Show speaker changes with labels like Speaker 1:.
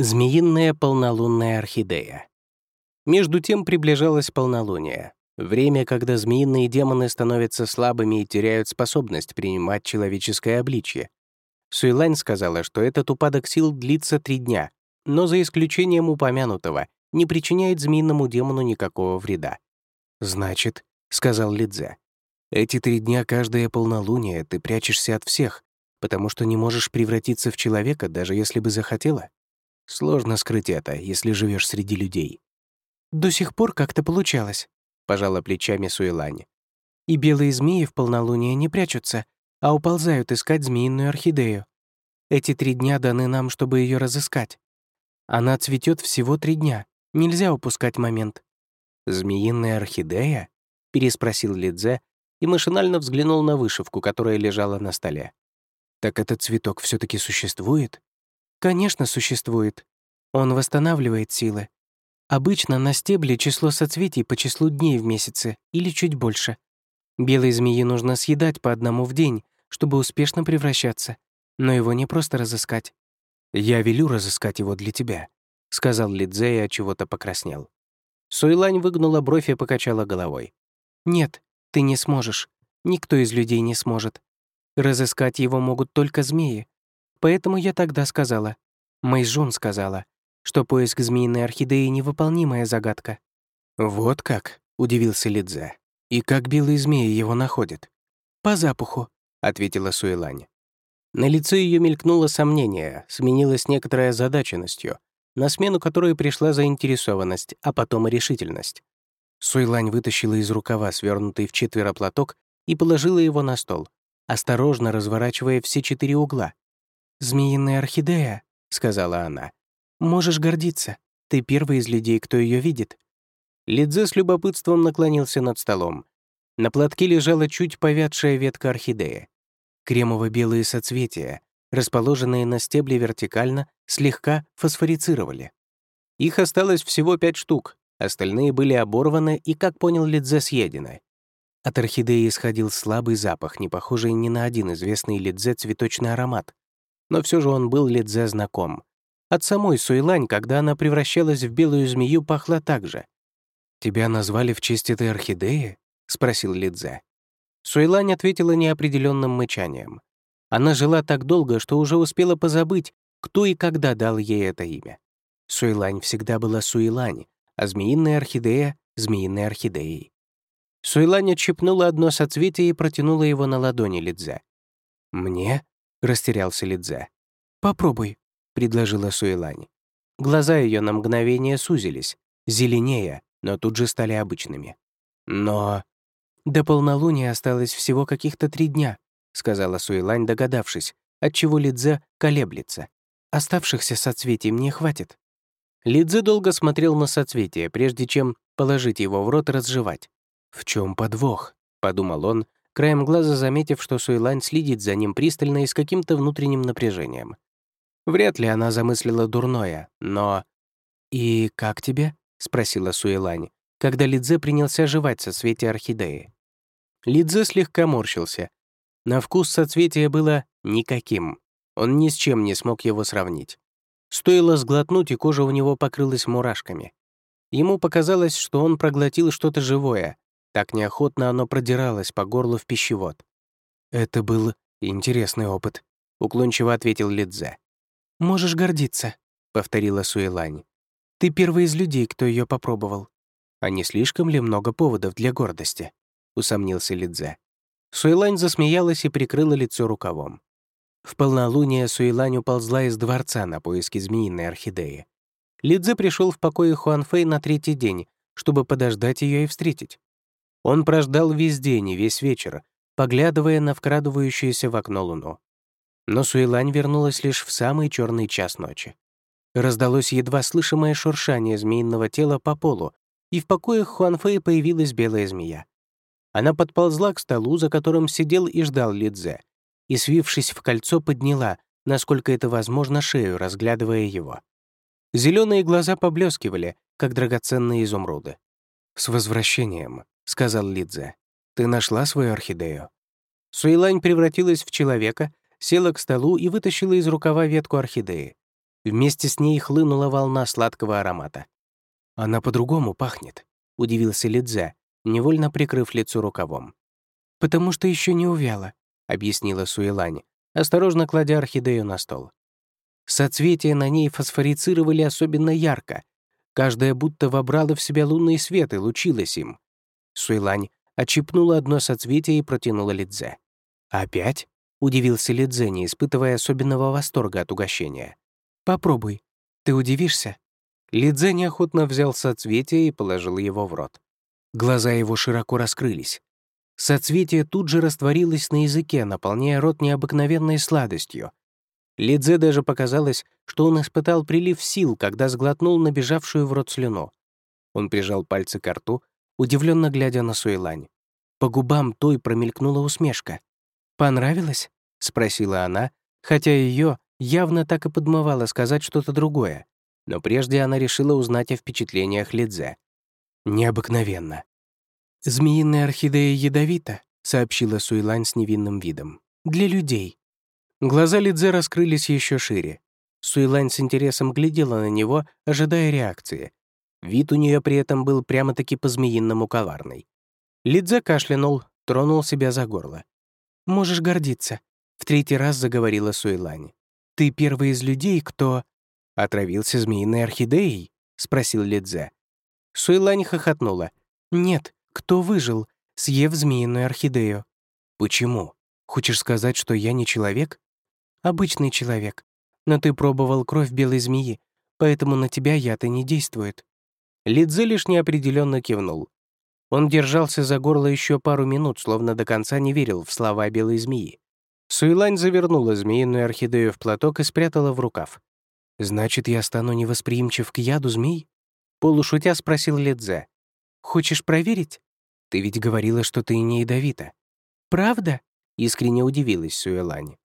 Speaker 1: Змеиная полнолунная орхидея. Между тем приближалось полнолуние. Время, когда змеиные демоны становятся слабыми и теряют способность принимать человеческое обличье. Суэлань сказала, что этот упадок сил длится три дня, но за исключением упомянутого не причиняет змеиному демону никакого вреда. «Значит», — сказал Лидзе, — «эти три дня каждое полнолуние ты прячешься от всех, потому что не можешь превратиться в человека, даже если бы захотела?» Сложно скрыть это, если живешь среди людей.
Speaker 2: До сих пор как-то получалось, пожала плечами Суэлань. И белые змеи в полнолуние не прячутся, а уползают искать змеиную орхидею. Эти три дня даны нам, чтобы ее разыскать. Она цветет всего три дня. Нельзя упускать момент.
Speaker 1: «Змеиная орхидея?» — переспросил Лидзе и машинально взглянул на вышивку, которая лежала на столе. «Так этот цветок все таки существует?»
Speaker 2: Конечно, существует. Он восстанавливает силы. Обычно на стебле число соцветий по числу дней в месяце или чуть больше. Белой змеи нужно съедать по одному в день, чтобы успешно превращаться. Но его не просто разыскать.
Speaker 1: «Я велю разыскать его для тебя», — сказал Лидзе и чего-то покраснел.
Speaker 2: Суйлань выгнула бровь и покачала головой. «Нет, ты не сможешь. Никто из людей не сможет. Разыскать его могут только змеи, Поэтому я тогда сказала, Мэйжун сказала, что поиск змеиной орхидеи — невыполнимая загадка.
Speaker 1: «Вот как?» — удивился Лидзе. «И как белые змеи его находят?»
Speaker 2: «По запаху», —
Speaker 1: ответила Суэлань. На лице ее мелькнуло сомнение, сменилось некоторой озадаченностью, на смену которой пришла заинтересованность, а потом и решительность. Суэлань вытащила из рукава свернутый в четверо платок и положила его на стол, осторожно разворачивая все четыре угла,
Speaker 2: «Змеиная орхидея», — сказала она. «Можешь гордиться. Ты первый из людей, кто ее видит».
Speaker 1: Лидзе с любопытством наклонился над столом. На платке лежала чуть повядшая ветка орхидеи. Кремово-белые соцветия, расположенные на стебле вертикально, слегка фосфорицировали. Их осталось всего пять штук, остальные были оборваны и, как понял Лидзе, съедены. От орхидеи исходил слабый запах, не похожий ни на один известный Лидзе цветочный аромат но все же он был Лидзе знаком. От самой Суйлань, когда она превращалась в белую змею, пахла так же. «Тебя назвали в честь этой орхидеи?» — спросил Лидзе. Суйлань ответила неопределенным мычанием. Она жила так долго, что уже успела позабыть, кто и когда дал ей это имя. Суйлань всегда была Суйлань, а змеиная орхидея — змеиной орхидеей. Суйлань отщипнула одно соцветие и протянула его на ладони Лидзе. «Мне?» — растерялся Лидзе.
Speaker 2: «Попробуй», — предложила Суэлань.
Speaker 1: Глаза ее на мгновение сузились, зеленее, но тут же стали обычными. «Но...»
Speaker 2: «До полнолуния осталось всего каких-то три дня», — сказала Суэлань, догадавшись, отчего Лидзе колеблется. «Оставшихся соцветий мне хватит».
Speaker 1: Лидзе долго смотрел на соцветие, прежде чем положить его в рот разжевать. «В чем подвох?» — подумал он, краем глаза заметив, что Суэлань следит за ним пристально и с каким-то внутренним напряжением. Вряд ли она замыслила дурное, но... «И как тебе?» — спросила Суэлань, когда Лидзе принялся жевать со соцветие орхидеи. Лидзе слегка морщился. На вкус соцветия было никаким. Он ни с чем не смог его сравнить. Стоило сглотнуть, и кожа у него покрылась мурашками. Ему показалось, что он проглотил что-то живое, так неохотно оно продиралось по горлу в пищевод. «Это был интересный опыт», — уклончиво ответил Лидзе.
Speaker 2: «Можешь гордиться», — повторила Суэлань. «Ты первый из людей, кто ее попробовал».
Speaker 1: «А не слишком ли много поводов для гордости?» — усомнился Лидзе. Суэлань засмеялась и прикрыла лицо рукавом. В полнолуние Суэлань уползла из дворца на поиски змеиной орхидеи. Лидзе пришел в покое Хуанфэй на третий день, чтобы подождать ее и встретить. Он прождал весь день и весь вечер, поглядывая на вкрадывающуюся в окно луну. Но Суэлань вернулась лишь в самый черный час ночи. Раздалось едва слышимое шуршание змеиного тела по полу, и в покоях Хуанфэя появилась белая змея. Она подползла к столу, за которым сидел и ждал Лидзе, и, свившись в кольцо, подняла, насколько это возможно, шею, разглядывая его. Зеленые глаза поблескивали, как драгоценные изумруды. «С возвращением», — сказал Лидзе. «Ты нашла свою орхидею?» Суэлань превратилась в человека, села к столу и вытащила из рукава ветку орхидеи. Вместе с ней хлынула волна сладкого аромата. «Она по-другому пахнет», — удивился Лидзе, невольно прикрыв лицо рукавом.
Speaker 2: «Потому что еще не увяла», — объяснила Суэлань, осторожно кладя орхидею на стол.
Speaker 1: Соцветия на ней фосфорицировали особенно ярко. Каждая будто вобрала в себя лунный свет и лучилась им. Суэлань отщипнула одно соцветие и протянула Лидзе. «Опять?» — удивился Лидзе, не испытывая особенного восторга от угощения.
Speaker 2: «Попробуй. Ты удивишься?»
Speaker 1: Лидзе неохотно взял соцветие и положил его в рот. Глаза его широко раскрылись. Соцветие тут же растворилось на языке, наполняя рот необыкновенной сладостью. Лидзе даже показалось, что он испытал прилив сил, когда сглотнул набежавшую в рот слюну. Он прижал пальцы к рту, удивленно глядя на Суэлань. По губам той промелькнула усмешка.
Speaker 2: «Понравилось?» — спросила она, хотя ее явно так и подмывало сказать что-то другое. Но прежде она решила узнать о впечатлениях Лидзе.
Speaker 1: «Необыкновенно».
Speaker 2: «Змеиная орхидея ядовита», — сообщила Суэлань с невинным видом. «Для людей.
Speaker 1: Глаза Лидзе раскрылись еще шире. Суэлань с интересом глядела на него, ожидая реакции. Вид у нее при этом был прямо-таки по-змеиному коварный. Лидзе кашлянул, тронул себя за горло.
Speaker 2: «Можешь гордиться», — в третий раз заговорила Суэлань. «Ты первый из людей, кто...»
Speaker 1: «Отравился змеиной орхидеей?» — спросил Лидзе. Суэлань хохотнула.
Speaker 2: «Нет, кто выжил, съев змеиную орхидею?»
Speaker 1: «Почему? Хочешь сказать, что я не человек?»
Speaker 2: обычный человек. Но ты пробовал кровь белой змеи, поэтому на тебя яд и не действует».
Speaker 1: Лидзе лишь неопределенно кивнул. Он держался за горло еще пару минут, словно до конца не верил в слова белой змеи. Суэлань завернула змеиную орхидею в платок и спрятала в рукав. «Значит, я стану невосприимчив к яду змей?» Полушутя спросил Лидзе.
Speaker 2: «Хочешь проверить?
Speaker 1: Ты ведь говорила, что ты не ядовита».
Speaker 2: «Правда?»
Speaker 1: — искренне удивилась Суэлань.